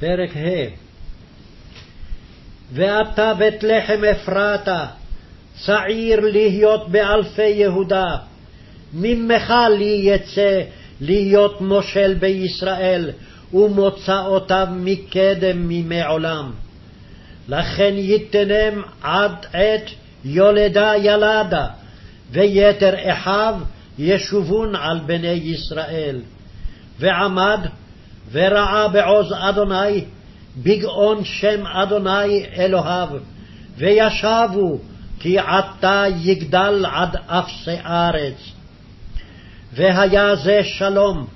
פרק ה' ואתה בית לחם אפרתה, צעיר להיות באלפי יהודה, ממך לי יצא להיות מושל בישראל, ומוצאותיו מקדם מימי עולם. לכן יתנם עד עת יולדה ילדה, ויתר אחיו ישובון על בני ישראל. ועמד ורעה בעוז אדוני, בגאון שם אדוני אלוהיו, וישבו כי עתה יגדל עד אפסי ארץ. והיה זה שלום,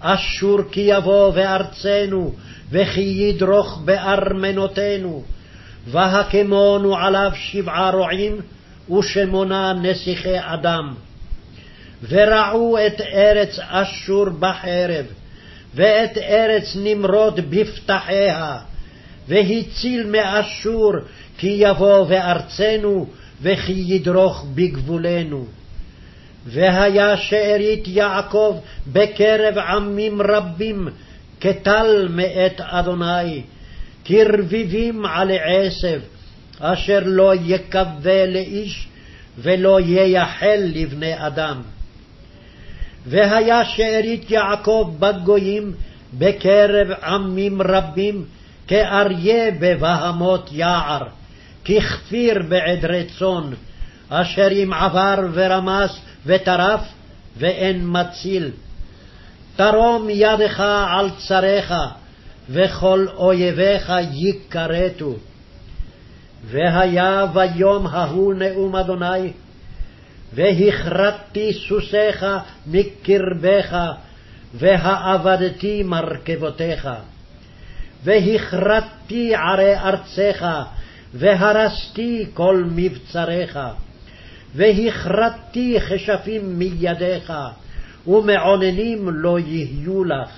אשור כי יבוא בארצנו, וכי ידרוך בארמנותינו, והקמונו עליו שבעה רועים, ושמונה נסיכי אדם. ורעו את ארץ אשור בחרב, ואת ארץ נמרוד בפתחיה, והציל מאשור כי יבוא בארצנו, וכי ידרוך בגבולנו. והיה שארית יעקב בקרב עמים רבים, כטל מאת אדוני, כרביבים עלי עשב, אשר לא יקווה לאיש, ולא ייחל לבני אדם. והיה שארית יעקב בגויים בקרב עמים רבים, כאריה בבהמות יער, ככפיר בעדרי צאן, אשר אם עבר ורמס וטרף, ואין מציל. תרום ידך על צריך, וכל אויביך יכרתו. והיה ביום ההוא נאום אדוני, והכרתתי סוסיך מקרבך, והאבדתי מרכבותיך. והכרתתי ערי ארצך, והרסתי כל מבצריך. והכרתתי כשפים מידיך, ומעוננים לא יהיו לך.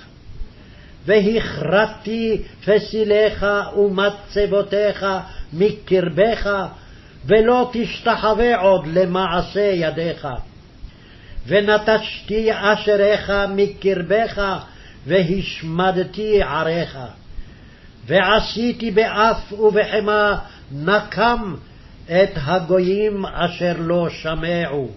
והכרתתי פסיליך ומצבותיך מקרבך, ולא תשתחווה עוד למעשה ידיך. ונטשתי אשריך מקרבך, והשמדתי עריך. ועשיתי באף ובחמה נקם את הגויים אשר לא שמעו.